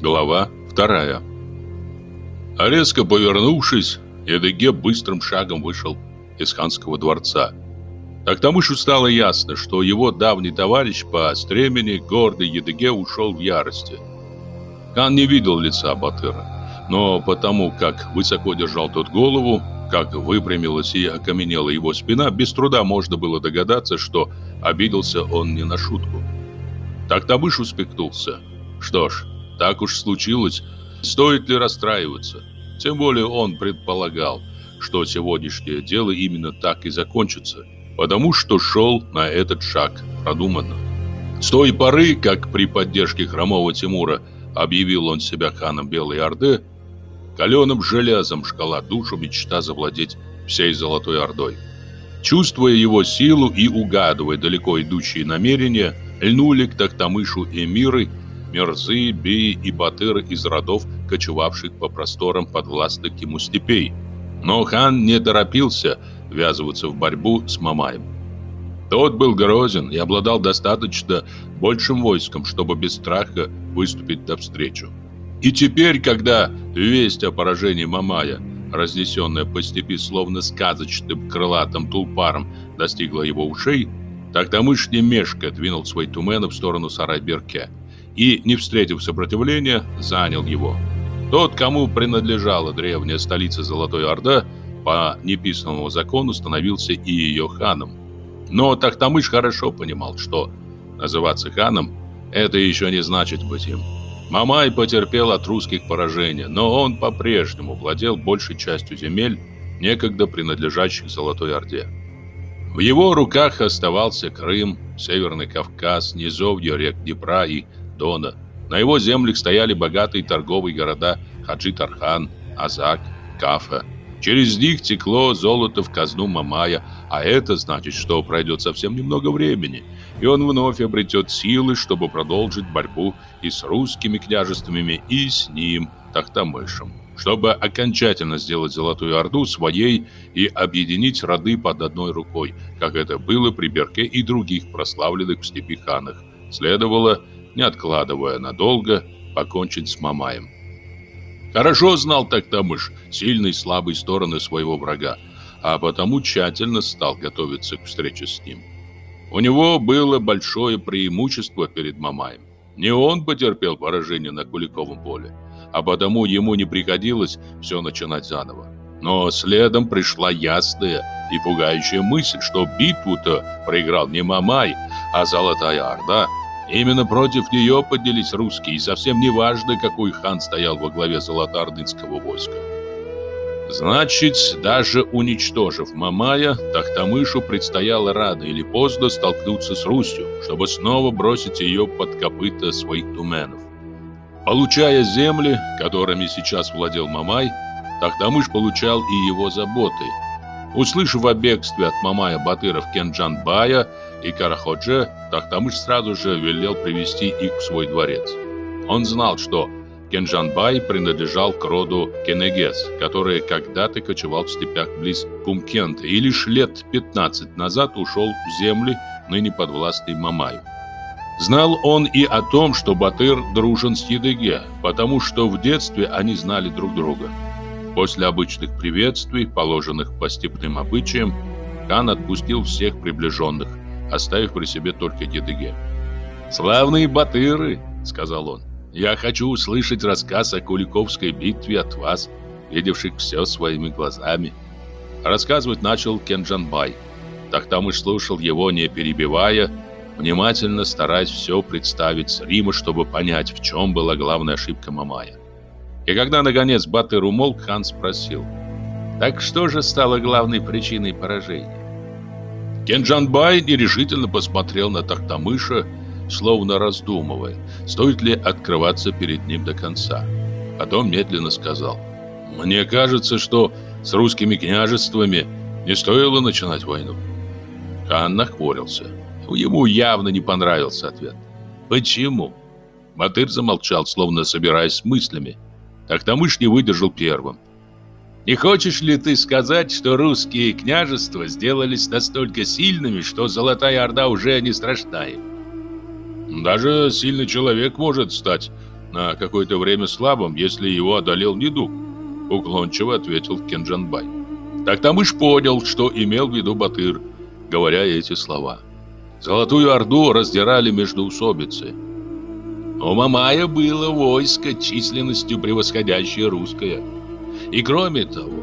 Глава вторая. А резко повернувшись, Едыге быстрым шагом вышел из ханского дворца. Так Тамышу стало ясно, что его давний товарищ по стремени, гордый Едыге, ушел в ярости. Хан не видел лица Батыра, но потому, как высоко держал тот голову, как выпрямилась и окаменела его спина, без труда можно было догадаться, что обиделся он не на шутку. Так Табыш успехнулся. Что ж, так уж случилось, стоит ли расстраиваться? Тем более он предполагал, что сегодняшнее дело именно так и закончится, потому что шел на этот шаг продуманно. С той поры, как при поддержке хромого Тимура объявил он себя ханом Белой Орды, Каленым железом шкала душу мечта завладеть всей Золотой Ордой. Чувствуя его силу и угадывая далеко идущие намерения, льнули к Тахтамышу эмиры, мерзы, беи и батыры из родов, кочевавших по просторам подвластных ему степей. Но хан не торопился ввязываться в борьбу с Мамаем. Тот был грозен и обладал достаточно большим войском, чтобы без страха выступить навстречу. И теперь, когда весть о поражении Мамая, разнесенная по степи словно сказочным крылатым тулпаром, достигла его ушей, Тахтамыш не мешка двинул свой тумен в сторону Сарайберке и, не встретив сопротивления, занял его. Тот, кому принадлежала древняя столица Золотой Орда, по неписанному закону становился и ее ханом. Но Тахтамыш хорошо понимал, что называться ханом – это еще не значит быть им. Мамай потерпел от русских поражения, но он по-прежнему владел большей частью земель, некогда принадлежащих Золотой Орде. В его руках оставался Крым, Северный Кавказ, низовья рек Днепра и Дона. На его землях стояли богатые торговые города Хаджи-Тархан, Азак, Кафа. Через них текло золото в казну Мамая, а это значит, что пройдет совсем немного времени, и он вновь обретет силы, чтобы продолжить борьбу и с русскими княжествами, и с ним, Тахтамышем, чтобы окончательно сделать Золотую Орду своей и объединить роды под одной рукой, как это было при Берке и других прославленных в степи ханах. Следовало, не откладывая надолго, покончить с Мамаем. Хорошо знал Тактамыш сильные и слабые стороны своего врага, а потому тщательно стал готовиться к встрече с ним. У него было большое преимущество перед Мамаем. Не он потерпел поражение на Куликовом поле, а потому ему не приходилось все начинать заново. Но следом пришла ясная и пугающая мысль, что битву-то проиграл не Мамай, а Золотая Орда – Именно против нее поднялись русские, и совсем не важно, какой хан стоял во главе золотоордынского войска. Значит, даже уничтожив Мамая, Тахтамышу предстояло рано или поздно столкнуться с Русью, чтобы снова бросить ее под копыта своих туменов. Получая земли, которыми сейчас владел Мамай, Тахтамыш получал и его заботы – Услышав о бегстве от Мамая Батыров Кенджанбая и Караходже, Тахтамыш сразу же велел привести их в свой дворец. Он знал, что Кенджанбай принадлежал к роду Кенегес, который когда-то кочевал в степях близ Кумкента и лишь лет 15 назад ушел в земли, ныне подвластной Мамаю. Знал он и о том, что Батыр дружен с Едыге, потому что в детстве они знали друг друга. После обычных приветствий, положенных по степным обычаям, хан отпустил всех приближенных, оставив при себе только Едыге. «Славные батыры!» — сказал он. «Я хочу услышать рассказ о Куликовской битве от вас, видевших все своими глазами». Рассказывать начал Кенджанбай. Тахтамыш слушал его, не перебивая, внимательно стараясь все представить с Рима, чтобы понять, в чем была главная ошибка Мамая. И когда, наконец, Батыр умолк, хан спросил, «Так что же стало главной причиной поражения?» Кенджанбай нерешительно посмотрел на Тахтамыша, словно раздумывая, стоит ли открываться перед ним до конца. Потом медленно сказал, «Мне кажется, что с русскими княжествами не стоило начинать войну». Хан нахмурился. Ему явно не понравился ответ. «Почему?» Батыр замолчал, словно собираясь с мыслями. Тахтамыш не выдержал первым. Не хочешь ли ты сказать, что русские княжества сделались настолько сильными, что Золотая Орда уже не страшна им? Даже сильный человек может стать на какое-то время слабым, если его одолел недуг, уклончиво ответил Кенджанбай. Тактамыш понял, что имел в виду Батыр, говоря эти слова. Золотую Орду раздирали междоусобицы. У Мамая было войско численностью превосходящее русское. И кроме того,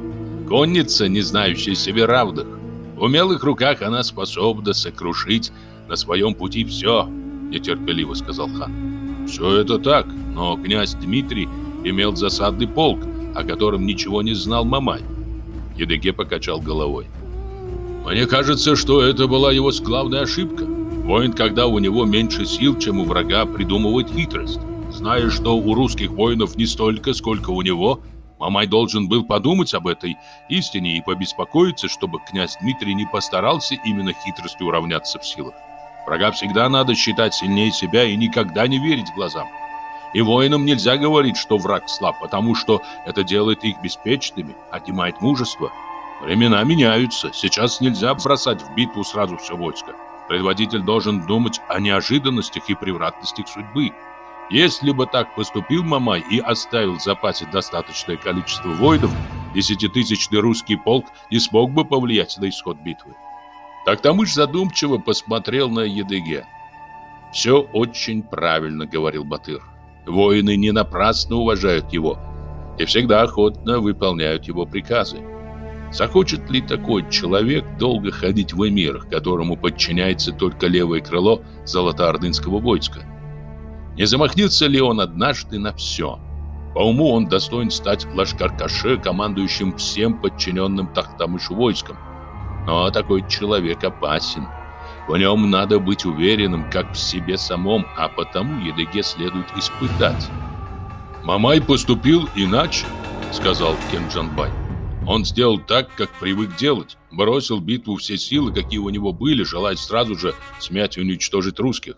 конница, не знающая себе равных. В умелых руках она способна сокрушить на своем пути все, нетерпеливо сказал хан. Все это так, но князь Дмитрий имел засадный полк, о котором ничего не знал Мамай. Едыге покачал головой. Мне кажется, что это была его главная ошибка. Воин, когда у него меньше сил, чем у врага, придумывает хитрость. Зная, что у русских воинов не столько, сколько у него, Мамай должен был подумать об этой истине и побеспокоиться, чтобы князь Дмитрий не постарался именно хитростью уравняться в силах. Врага всегда надо считать сильнее себя и никогда не верить глазам. И воинам нельзя говорить, что враг слаб, потому что это делает их беспечными, отнимает мужество. Времена меняются. Сейчас нельзя бросать в битву сразу все войско. Предводитель должен думать о неожиданностях и превратностях судьбы. Если бы так поступил Мамай и оставил в запасе достаточное количество воинов, десятитысячный русский полк не смог бы повлиять на исход битвы. Токтамыш задумчиво посмотрел на Едыге. «Все очень правильно», — говорил Батыр. «Воины не напрасно уважают его и всегда охотно выполняют его приказы. Захочет ли такой человек долго ходить в эмирах, которому подчиняется только левое крыло золотоордынского войска? Не замахнется ли он однажды на все? По уму он достоин стать лашкаркаше, командующим всем подчиненным Тахтамышу войском. Но такой человек опасен. В нем надо быть уверенным, как в себе самом, а потому Едыге следует испытать. «Мамай поступил иначе», — сказал Кенджанбай. Он сделал так, как привык делать. Бросил битву все силы, какие у него были, желая сразу же смять и уничтожить русских.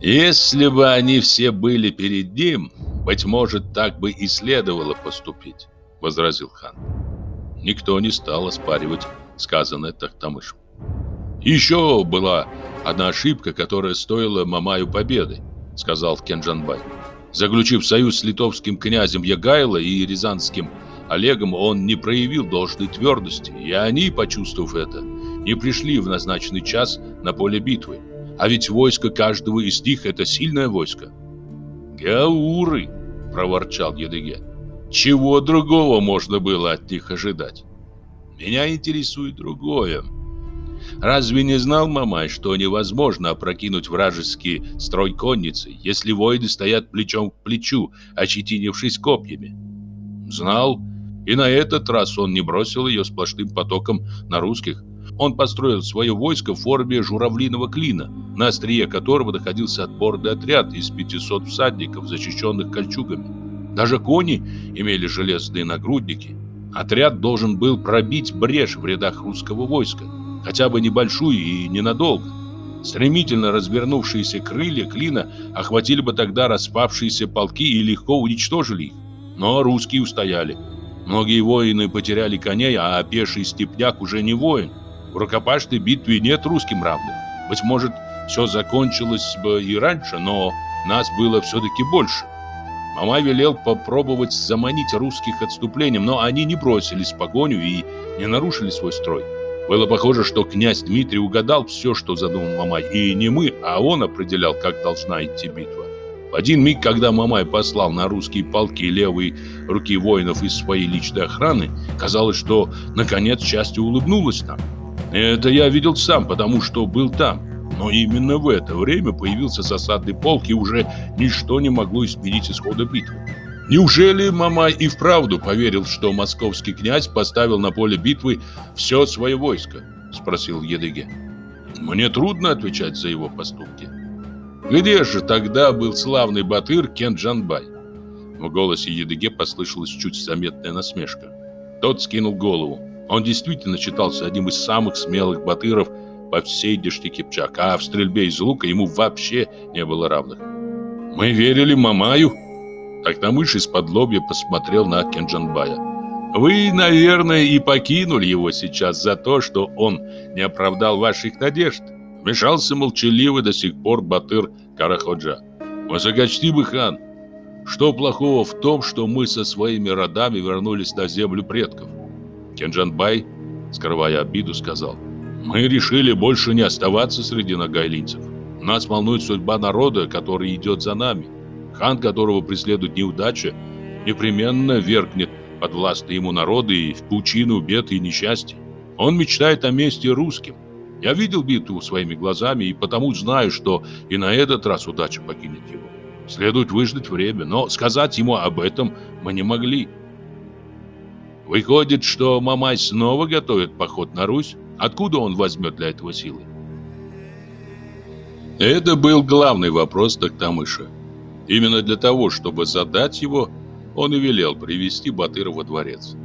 Если бы они все были перед ним, быть может, так бы и следовало поступить, возразил хан. Никто не стал оспаривать сказанное Тахтамышем. Еще была одна ошибка, которая стоила Мамаю победы, сказал Кенджанбай. Заключив союз с литовским князем Ягайло и рязанским Олегом, он не проявил должной твердости, и они, почувствовав это, не пришли в назначенный час на поле битвы. А ведь войско каждого из них – это сильное войско. «Гауры!» – проворчал Едыге. «Чего другого можно было от них ожидать?» «Меня интересует другое. Разве не знал Мамай, что невозможно опрокинуть вражеский строй конницы, если воины стоят плечом к плечу, ощетинившись копьями?» «Знал, и на этот раз он не бросил ее сплошным потоком на русских, он построил свое войско в форме журавлиного клина, на острие которого находился отборный отряд из 500 всадников, защищенных кольчугами. Даже кони имели железные нагрудники. Отряд должен был пробить брешь в рядах русского войска, хотя бы небольшую и ненадолго. Стремительно развернувшиеся крылья клина охватили бы тогда распавшиеся полки и легко уничтожили их. Но русские устояли. Многие воины потеряли коней, а пеший степняк уже не воин. В рукопашной битве нет русским равных. Быть может, все закончилось бы и раньше, но нас было все-таки больше. Мама велел попробовать заманить русских отступлением, но они не бросились в погоню и не нарушили свой строй. Было похоже, что князь Дмитрий угадал все, что задумал Мамай, и не мы, а он определял, как должна идти битва. В один миг, когда Мамай послал на русские полки левые руки воинов из своей личной охраны, казалось, что наконец счастье улыбнулось нам. Это я видел сам, потому что был там. Но именно в это время появился засадный полк, и уже ничто не могло изменить исхода битвы. Неужели Мамай и вправду поверил, что московский князь поставил на поле битвы все свое войско? Спросил Едыге. Мне трудно отвечать за его поступки. Где же тогда был славный батыр Кенджанбай? В голосе Едыге послышалась чуть заметная насмешка. Тот скинул голову. Он действительно считался одним из самых смелых батыров по всей дешти Кипчак, а в стрельбе из лука ему вообще не было равных. «Мы верили Мамаю?» Тактамыш из-под лобья посмотрел на Кенджанбая. «Вы, наверное, и покинули его сейчас за то, что он не оправдал ваших надежд», вмешался молчаливый до сих пор батыр Караходжа. Высокочтимый хан, что плохого в том, что мы со своими родами вернулись на землю предков? Кенджанбай, скрывая обиду, сказал, мы решили больше не оставаться среди нагайлинцев. Нас волнует судьба народа, который идет за нами. Хан, которого преследует неудача, непременно вергнет под власть ему народа и в пучину бед и несчастий. Он мечтает о мести русским. Я видел битву своими глазами и потому знаю, что и на этот раз удача покинет его. Следует выждать время, но сказать ему об этом мы не могли. Выходит, что Мамай снова готовит поход на Русь? Откуда он возьмет для этого силы? Это был главный вопрос Токтамыша. Именно для того, чтобы задать его, он и велел привести Батыра во дворец.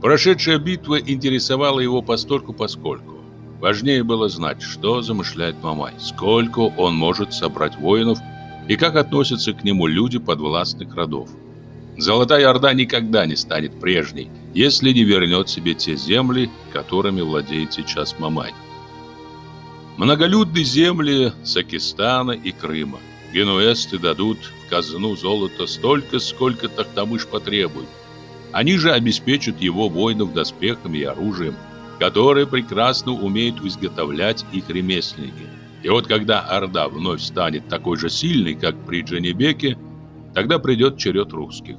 Прошедшая битва интересовала его постольку поскольку. Важнее было знать, что замышляет Мамай, сколько он может собрать воинов и как относятся к нему люди подвластных родов. Золотая Орда никогда не станет прежней, если не вернет себе те земли, которыми владеет сейчас Мамай. Многолюдные земли Сакистана и Крыма. Генуэсты дадут в казну золота столько, сколько Тахтамыш потребует. Они же обеспечат его воинов доспехами и оружием, которые прекрасно умеют изготовлять их ремесленники. И вот когда Орда вновь станет такой же сильной, как при Джанибеке, тогда придет черед русских.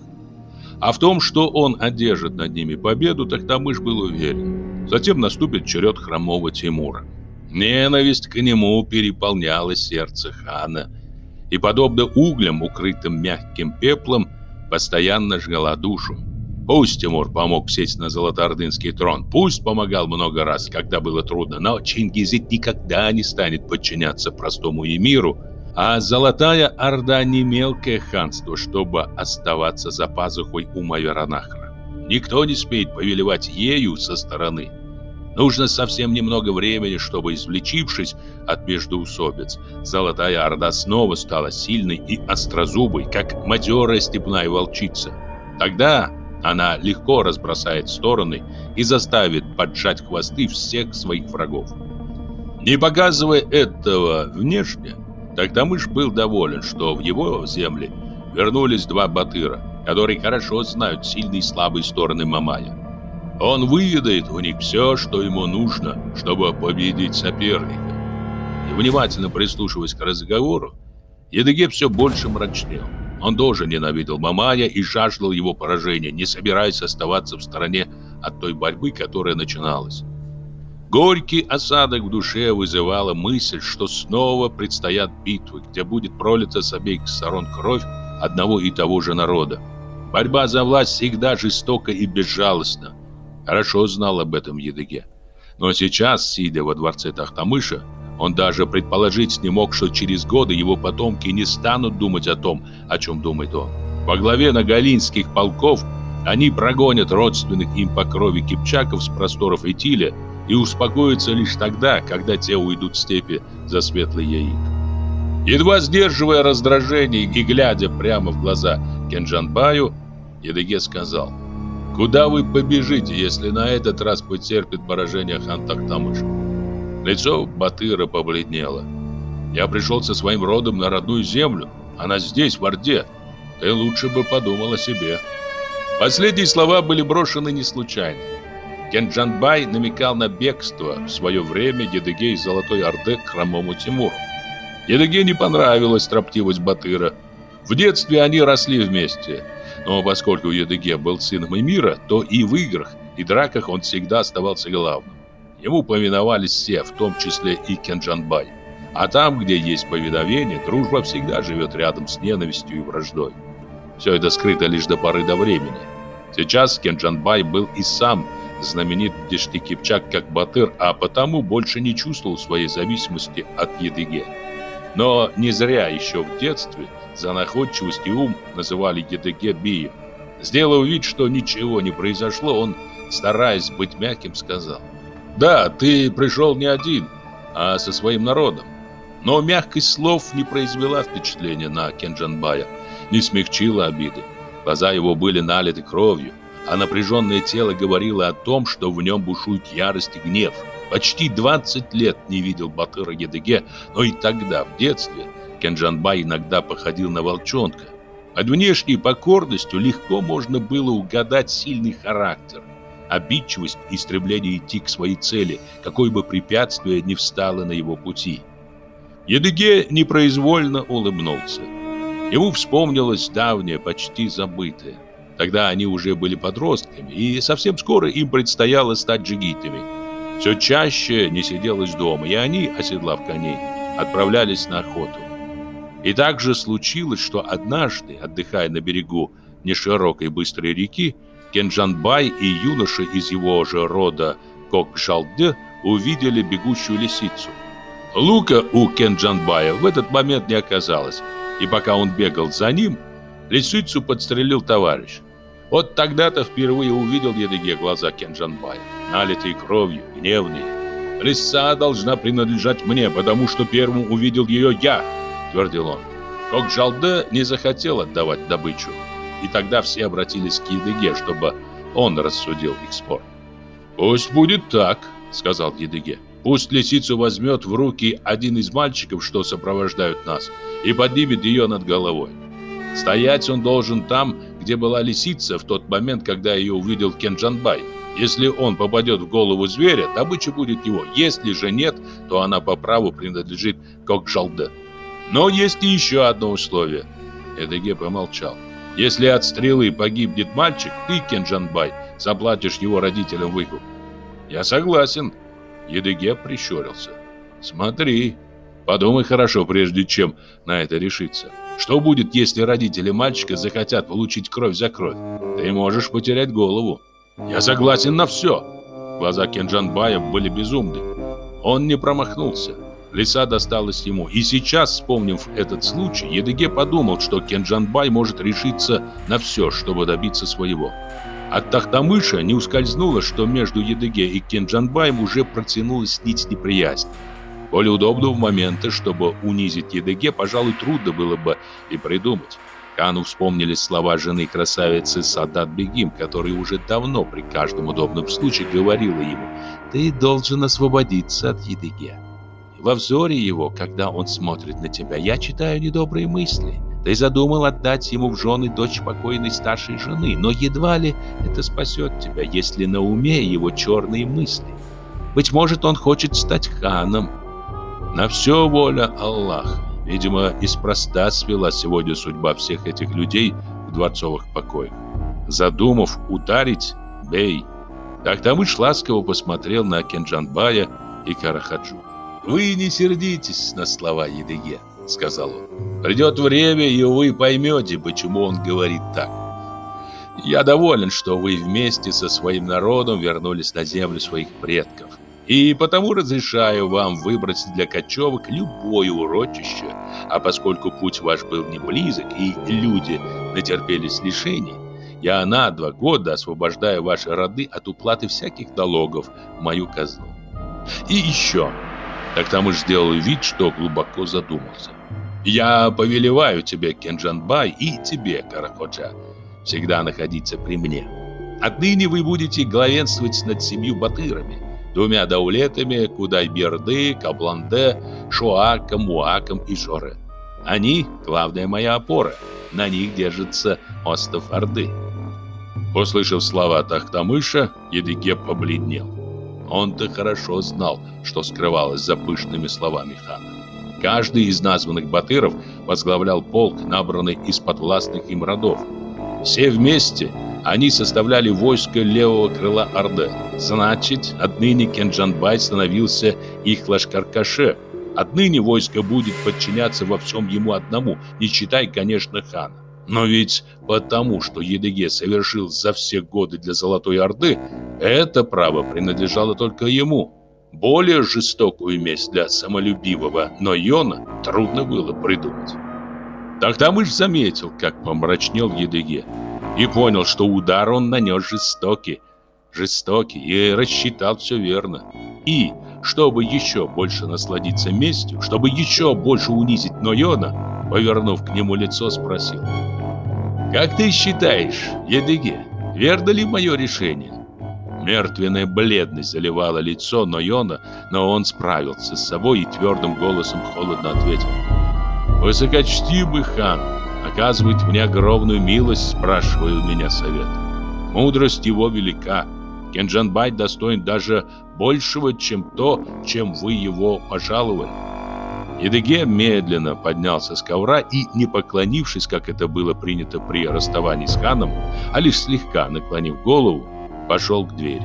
А в том, что он одержит над ними победу, Тахтамыш был уверен. Затем наступит черед хромого Тимура. Ненависть к нему переполняла сердце хана, и, подобно углям, укрытым мягким пеплом, постоянно жгла душу. Пусть Тимур помог сесть на золотоордынский трон, пусть помогал много раз, когда было трудно, но Чингизид никогда не станет подчиняться простому эмиру, а Золотая Орда не мелкое ханство, чтобы оставаться за пазухой у Маверанахра. Никто не смеет повелевать ею со стороны. Нужно совсем немного времени, чтобы, извлечившись от междоусобиц, Золотая Орда снова стала сильной и острозубой, как матерая степная волчица. Тогда она легко разбросает стороны и заставит поджать хвосты всех своих врагов. Не показывая этого внешне, Токтамыш был доволен, что в его земли вернулись два батыра, которые хорошо знают сильные и слабые стороны Мамая. Он выведает у них все, что ему нужно, чтобы победить соперника. И внимательно прислушиваясь к разговору, Едыге все больше мрачнел. Он тоже ненавидел Мамая и жаждал его поражения, не собираясь оставаться в стороне от той борьбы, которая начиналась. Горький осадок в душе вызывала мысль, что снова предстоят битвы, где будет пролита с обеих сторон кровь одного и того же народа. Борьба за власть всегда жестока и безжалостна. Хорошо знал об этом Едыге. Но сейчас, сидя во дворце Тахтамыша, он даже предположить не мог, что через годы его потомки не станут думать о том, о чем думает он. Во главе нагалинских полков они прогонят родственных им по крови кипчаков с просторов Итиля и успокоится лишь тогда, когда те уйдут в степи за светлый яик. Едва сдерживая раздражение и глядя прямо в глаза Кенджанбаю, Едыге сказал, «Куда вы побежите, если на этот раз потерпит поражение хан Тахтамыш?» Лицо Батыра побледнело. «Я пришел со своим родом на родную землю. Она здесь, в Орде. Ты лучше бы подумал о себе». Последние слова были брошены не случайно. Кенджанбай намекал на бегство в свое время Едыге из Золотой Орды к хромому Тимуру. Едыге не понравилась строптивость Батыра. В детстве они росли вместе, но поскольку Едыге был сыном Эмира, то и в играх, и драках он всегда оставался главным. Ему повиновались все, в том числе и Кенджанбай. А там, где есть повиновение, дружба всегда живет рядом с ненавистью и враждой. Все это скрыто лишь до поры до времени. Сейчас Кенджанбай был и сам знаменит Дешти Кипчак как Батыр, а потому больше не чувствовал своей зависимости от Едыге. Но не зря еще в детстве за находчивость и ум называли Едыге Бием. Сделав вид, что ничего не произошло, он, стараясь быть мягким, сказал. «Да, ты пришел не один, а со своим народом». Но мягкость слов не произвела впечатления на Кенджанбая, не смягчила обиды. Глаза его были налиты кровью а напряженное тело говорило о том, что в нем бушует ярость и гнев. Почти 20 лет не видел Батыра Едыге, но и тогда, в детстве, Кенджанбай иногда походил на волчонка. Под внешней покорностью легко можно было угадать сильный характер, обидчивость и стремление идти к своей цели, какое бы препятствие ни встало на его пути. Едыге непроизвольно улыбнулся. Ему вспомнилось давнее, почти забытое. Тогда они уже были подростками, и совсем скоро им предстояло стать джигитами. Все чаще не сиделось дома, и они, оседлав коней, отправлялись на охоту. И также случилось, что однажды, отдыхая на берегу неширокой быстрой реки, Кенджанбай и юноша из его же рода Кокжалде увидели бегущую лисицу. Лука у Кенджанбая в этот момент не оказалось, и пока он бегал за ним, лисицу подстрелил товарищ. Вот тогда-то впервые увидел Едыге глаза Кенджанбая, налитые кровью, гневные. «Лиса должна принадлежать мне, потому что первым увидел ее я», — твердил он. Кокжалде не захотел отдавать добычу, и тогда все обратились к Едыге, чтобы он рассудил их спор. «Пусть будет так», — сказал Едыге. Пусть лисицу возьмет в руки один из мальчиков, что сопровождают нас, и поднимет ее над головой. Стоять он должен там, где была лисица в тот момент, когда ее увидел Кенджанбай. Если он попадет в голову зверя, добыча будет его. Если же нет, то она по праву принадлежит Кокжалде. Но есть и еще одно условие. Эдеге помолчал. Если от стрелы погибнет мальчик, ты, Кенджанбай, заплатишь его родителям выкуп. Я согласен, Едыге прищурился. «Смотри, подумай хорошо, прежде чем на это решиться. Что будет, если родители мальчика захотят получить кровь за кровь? Ты можешь потерять голову». «Я согласен на все!» Глаза Кенджанбая были безумны. Он не промахнулся. Лиса досталась ему. И сейчас, вспомнив этот случай, Едыге подумал, что Кенджанбай может решиться на все, чтобы добиться своего. От Тахтамыша не ускользнуло, что между Едыге и Кенджанбаем уже протянулась нить неприязни. Более удобного момента, чтобы унизить Едыге, пожалуй, трудно было бы и придумать. Кану вспомнили слова жены красавицы Садат Бегим, которая уже давно при каждом удобном случае говорила ему «Ты должен освободиться от Едыге». Во взоре его, когда он смотрит на тебя, я читаю недобрые мысли. Ты задумал отдать ему в жены дочь покойной старшей жены, но едва ли это спасет тебя, если на уме его черные мысли. Быть может, он хочет стать ханом. На все воля Аллаха. Видимо, испроста свела сегодня судьба всех этих людей в дворцовых покоях. Задумав ударить, бей. Тахтамыш ласково посмотрел на Кенджанбая и Карахаджу. «Вы не сердитесь на слова Едыге», — сказал он. Придет время, и вы поймете, почему он говорит так. Я доволен, что вы вместе со своим народом вернулись на землю своих предков. И потому разрешаю вам выбрать для кочевок любое урочище. А поскольку путь ваш был не близок и люди натерпелись лишений, я на два года освобождаю ваши роды от уплаты всяких налогов в мою казну. И еще. Так там уж сделал вид, что глубоко задумался. Я повелеваю тебе, Кенджанбай, и тебе, Каракоджа, всегда находиться при мне. Отныне вы будете главенствовать над семью батырами, двумя даулетами Кудайберды, Кабланде, Шуаком, Муаком и Жоре. Они – главная моя опора, на них держится остров Орды. Услышав слова Тахтамыша, Едыге побледнел. Он-то хорошо знал, что скрывалось за пышными словами хана. Каждый из названных батыров возглавлял полк, набранный из подвластных им родов. Все вместе они составляли войско левого крыла Орды. Значит, отныне Кенджанбай становился их лашкаркаше. Отныне войско будет подчиняться во всем ему одному, не считай, конечно, хана. Но ведь потому, что Едыге совершил за все годы для Золотой Орды, это право принадлежало только ему. Более жестокую месть для самолюбивого Нойона трудно было придумать. Тахтамыш заметил, как помрачнел Едыге, и понял, что удар он нанес жестокий, жестокий, и рассчитал все верно. И, чтобы еще больше насладиться местью, чтобы еще больше унизить Нойона, повернув к нему лицо, спросил. «Как ты считаешь, Едыге, верно ли мое решение?» Мертвенная бледность заливала лицо Нойона, но он справился с собой и твердым голосом холодно ответил. Высокочтимый хан оказывает мне огромную милость, спрашивая у меня совет. Мудрость его велика. Кенджанбай достоин даже большего, чем то, чем вы его пожаловали. Едыге медленно поднялся с ковра и, не поклонившись, как это было принято при расставании с ханом, а лишь слегка наклонив голову, пошел к двери.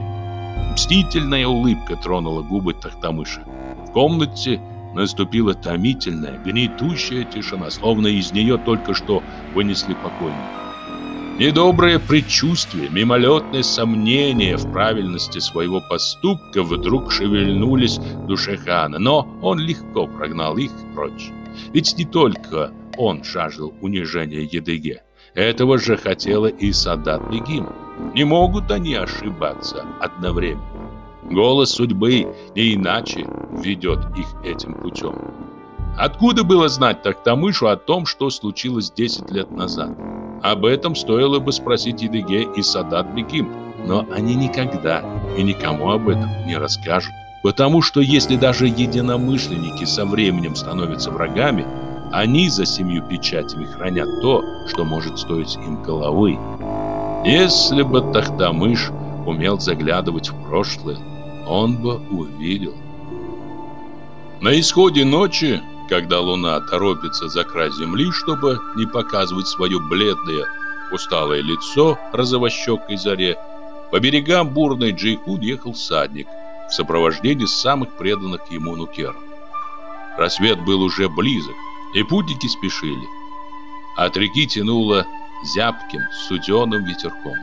Мстительная улыбка тронула губы Тахтамыша. В комнате наступила томительная, гнетущая тишина, словно из нее только что вынесли покойника. Недоброе предчувствие, мимолетное сомнение в правильности своего поступка вдруг шевельнулись в душе хана, но он легко прогнал их прочь. Ведь не только он жаждал унижения Едыге, этого же хотела и Садат Бегим. Не могут они ошибаться одновременно. Голос судьбы не иначе ведет их этим путем. Откуда было знать Тахтамышу о том, что случилось 10 лет назад? Об этом стоило бы спросить Едыге и Садат Бегим, но они никогда и никому об этом не расскажут. Потому что если даже единомышленники со временем становятся врагами, они за семью печатями хранят то, что может стоить им головы. Если бы Тахтамыш умел заглядывать в прошлое, он бы увидел. На исходе ночи когда луна торопится за край земли, чтобы не показывать свое бледное, усталое лицо розовощекой заре, по берегам бурной Джейхуд ехал садник в сопровождении самых преданных ему нукеров. Рассвет был уже близок, и путники спешили. От реки тянуло зябким, студеным ветерком,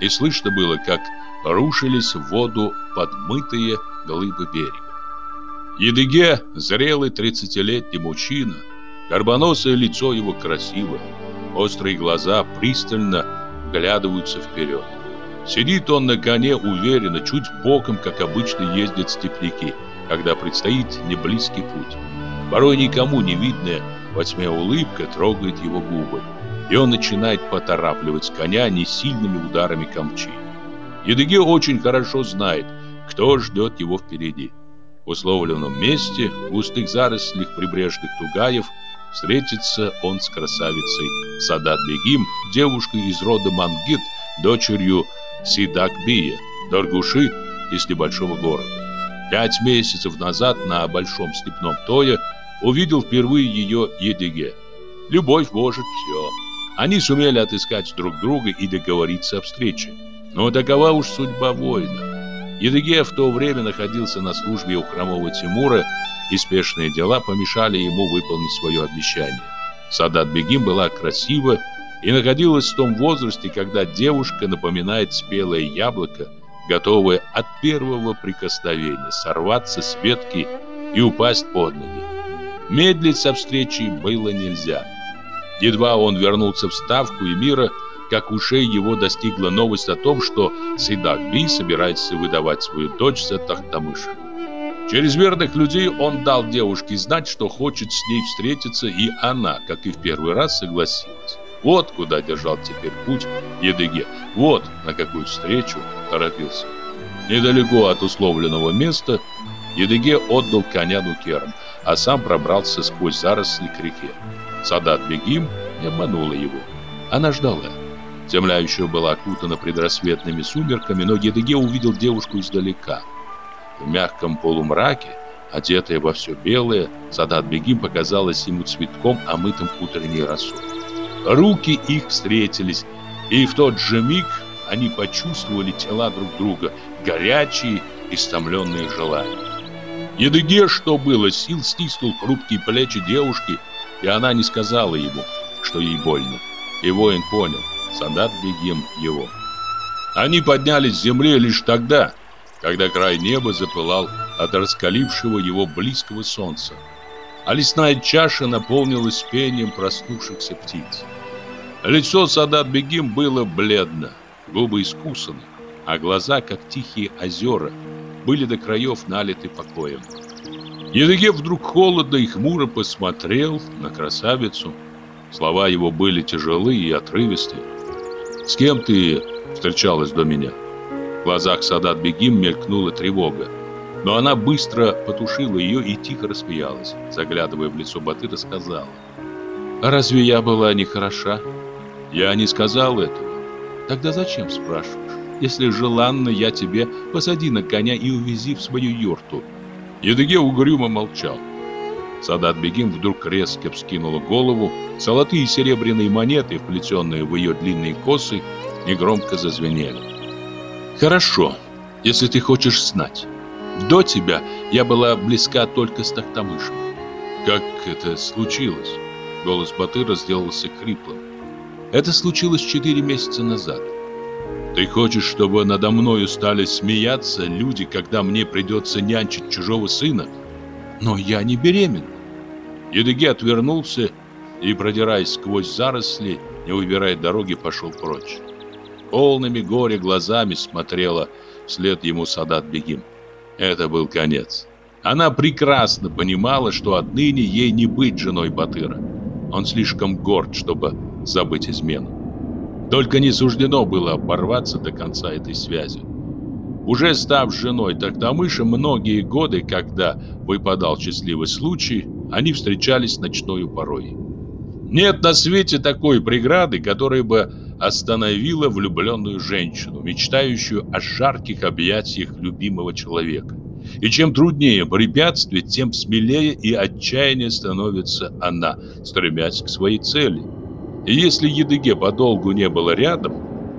и слышно было, как рушились в воду подмытые глыбы берега. Едыге – зрелый тридцатилетний мужчина. Горбоносое лицо его красиво. Острые глаза пристально вглядываются вперед. Сидит он на коне уверенно, чуть боком, как обычно ездят степняки, когда предстоит неблизкий путь. Порой никому не видная во тьме улыбка трогает его губы, и он начинает поторапливать коня несильными ударами камчи. Едыге очень хорошо знает, кто ждет его впереди. В условленном месте, в густых зарослях прибрежных тугаев, встретится он с красавицей Садат Бегим, девушкой из рода Мангит, дочерью Сидакбия, Даргуши из небольшого города. Пять месяцев назад на Большом Степном Тое увидел впервые ее Едиге. Любовь может все. Они сумели отыскать друг друга и договориться о встрече. Но такова уж судьба воина. Едыге в то время находился на службе у хромого Тимура, и спешные дела помешали ему выполнить свое обещание. Садат Бегим была красива и находилась в том возрасте, когда девушка напоминает спелое яблоко, готовое от первого прикосновения сорваться с ветки и упасть под ноги. Медлить со встречей было нельзя. Едва он вернулся в Ставку и мира, как ушей его достигла новость о том, что Сейдак Би собирается выдавать свою дочь за Тахтамыша. Через верных людей он дал девушке знать, что хочет с ней встретиться, и она, как и в первый раз, согласилась. Вот куда держал теперь путь Едыге, вот на какую встречу торопился. Недалеко от условленного места Едыге отдал коня Нукерам, а сам пробрался сквозь заросли к реке. Садат Бегим не обманула его. Она ждала. Земля еще была окутана предрассветными сумерками, но Едыге увидел девушку издалека. В мягком полумраке, одетая во все белое, Садат Бегим показалась ему цветком, омытым утренней росой. Руки их встретились, и в тот же миг они почувствовали тела друг друга, горячие, истомленные желания. Едыге, что было сил, стиснул хрупкие плечи девушки, и она не сказала ему, что ей больно. И воин понял – Садат Бегим его. Они поднялись с земли лишь тогда, когда край неба запылал от раскалившего его близкого солнца, а лесная чаша наполнилась пением проснувшихся птиц. Лицо Садат Бегим было бледно, губы искусаны, а глаза, как тихие озера, были до краев налиты покоем. Едыге вдруг холодно и хмуро посмотрел на красавицу. Слова его были тяжелые и отрывистые. С кем ты встречалась до меня? В глазах Садат Бегим мелькнула тревога. Но она быстро потушила ее и тихо рассмеялась. Заглядывая в лицо Батыра, сказала. А разве я была нехороша? Я не сказал этого. Тогда зачем спрашиваешь? Если желанно, я тебе посади на коня и увези в свою юрту. Едыге угрюмо молчал. Садат Бегим вдруг резко вскинула голову. Золотые и серебряные монеты, вплетенные в ее длинные косы, негромко зазвенели. «Хорошо, если ты хочешь знать. До тебя я была близка только с Тахтамышем. Как это случилось?» Голос Батыра сделался хриплым. «Это случилось четыре месяца назад. Ты хочешь, чтобы надо мною стали смеяться люди, когда мне придется нянчить чужого сына? Но я не беременна. Едыги отвернулся и, продираясь сквозь заросли, не выбирая дороги, пошел прочь. Полными горя глазами смотрела вслед ему Садат Бегим. Это был конец. Она прекрасно понимала, что отныне ей не быть женой Батыра. Он слишком горд, чтобы забыть измену. Только не суждено было оборваться до конца этой связи. Уже став женой Тахтамыша многие годы, когда выпадал счастливый случай, они встречались ночной порой. Нет на свете такой преграды, которая бы остановила влюбленную женщину, мечтающую о жарких объятиях любимого человека. И чем труднее препятствие, тем смелее и отчаяннее становится она, стремясь к своей цели. И если Едыге подолгу не было рядом,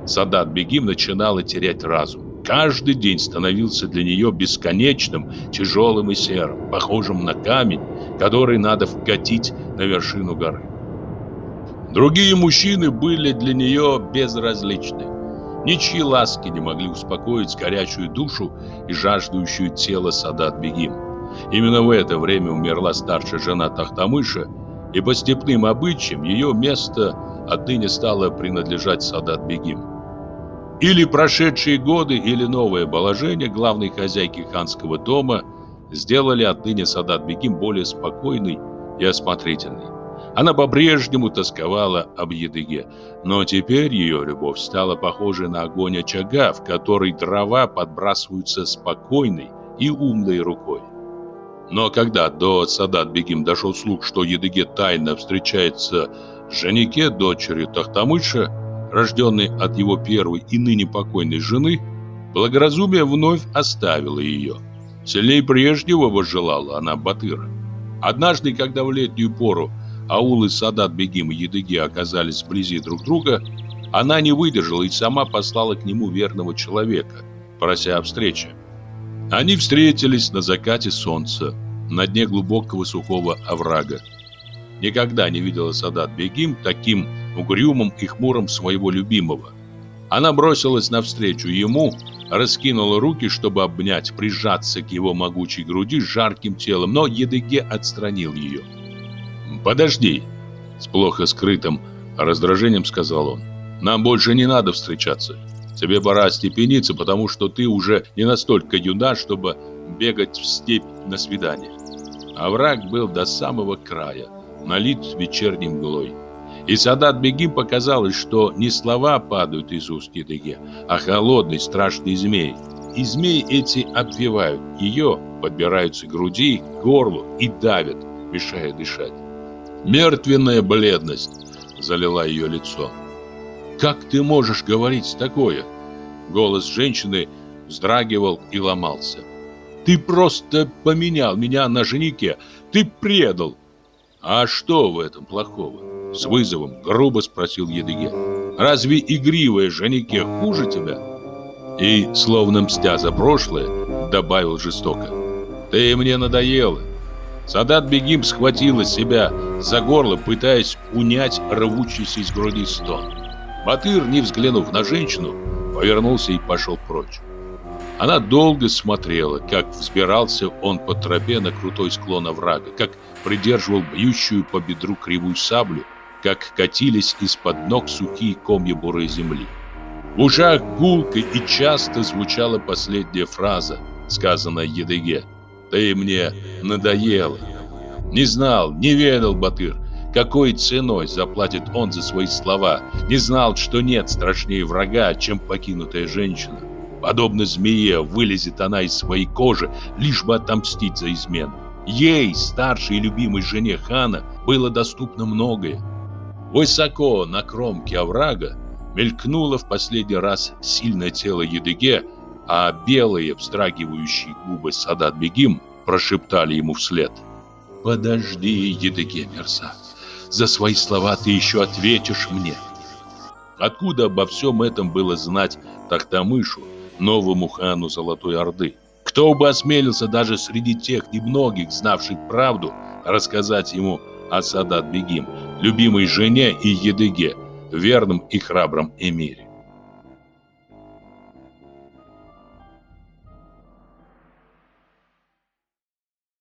Садат Бегим начинала терять разум. Каждый день становился для нее бесконечным, тяжелым и серым, похожим на камень, который надо вкатить на вершину горы. Другие мужчины были для нее безразличны. Ничьи ласки не могли успокоить горячую душу и жаждущую тело Садат Бегим. Именно в это время умерла старшая жена Тахтамыша, и по степным обычаям ее место отныне стало принадлежать Садат Бегим. Или прошедшие годы, или новое положение главной хозяйки ханского дома сделали отныне Садат Бегим более спокойной и осмотрительной. Она по-прежнему тосковала об Едыге, но теперь ее любовь стала похожей на огонь очага, в который дрова подбрасываются спокойной и умной рукой. Но когда до Садат Бегим дошел слух, что Едыге тайно встречается с Жанике, дочерью Тахтамыша, рожденной от его первой и ныне покойной жены, благоразумие вновь оставило ее. Сильнее прежнего возжелала она Батыра. Однажды, когда в летнюю пору аулы Садат Бегим и Едыги оказались вблизи друг друга, она не выдержала и сама послала к нему верного человека, прося о встрече. Они встретились на закате солнца, на дне глубокого сухого оврага. Никогда не видела Садат Бегим таким угрюмым и хмурым своего любимого. Она бросилась навстречу ему, раскинула руки, чтобы обнять, прижаться к его могучей груди жарким телом, но Едыге отстранил ее. «Подожди!» С плохо скрытым раздражением сказал он. «Нам больше не надо встречаться. Тебе пора степениться, потому что ты уже не настолько юна, чтобы бегать в степь на свидание». А враг был до самого края, налит вечерним мглой. И Садат Бегим показалось, что не слова падают из уст Едыге, а холодный страшный змей. И змеи эти обвивают ее, подбираются к груди, к горлу и давят, мешая дышать. Мертвенная бледность залила ее лицо. «Как ты можешь говорить такое?» Голос женщины вздрагивал и ломался. «Ты просто поменял меня на женике! Ты предал!» «А что в этом плохого?» С вызовом грубо спросил Едыге. «Разве игривая женике хуже тебя?» И, словно мстя за прошлое, добавил жестоко. «Ты мне надоела. Садат Бегим схватила себя за горло, пытаясь унять рвущийся из груди стон. Батыр, не взглянув на женщину, повернулся и пошел прочь. Она долго смотрела, как взбирался он по тропе на крутой склон оврага, как придерживал бьющую по бедру кривую саблю, как катились из-под ног сухие комья бурой земли. В ушах гулко и часто звучала последняя фраза, сказанная Едыге. Ты мне надоела. Не знал, не ведал Батыр, какой ценой заплатит он за свои слова. Не знал, что нет страшнее врага, чем покинутая женщина. Подобно змее вылезет она из своей кожи, лишь бы отомстить за измену. Ей, старшей и любимой жене хана, было доступно многое. Высоко на кромке оврага мелькнуло в последний раз сильное тело Едыге, а белые, встрагивающие губы Садат Бегим прошептали ему вслед. «Подожди, Едыге Мерса, за свои слова ты еще ответишь мне». Откуда обо всем этом было знать Тахтамышу, новому хану Золотой Орды? Кто бы осмелился даже среди тех немногих, знавших правду, рассказать ему о Садат Бегим, любимой жене и Едыге, верном и храбром эмире?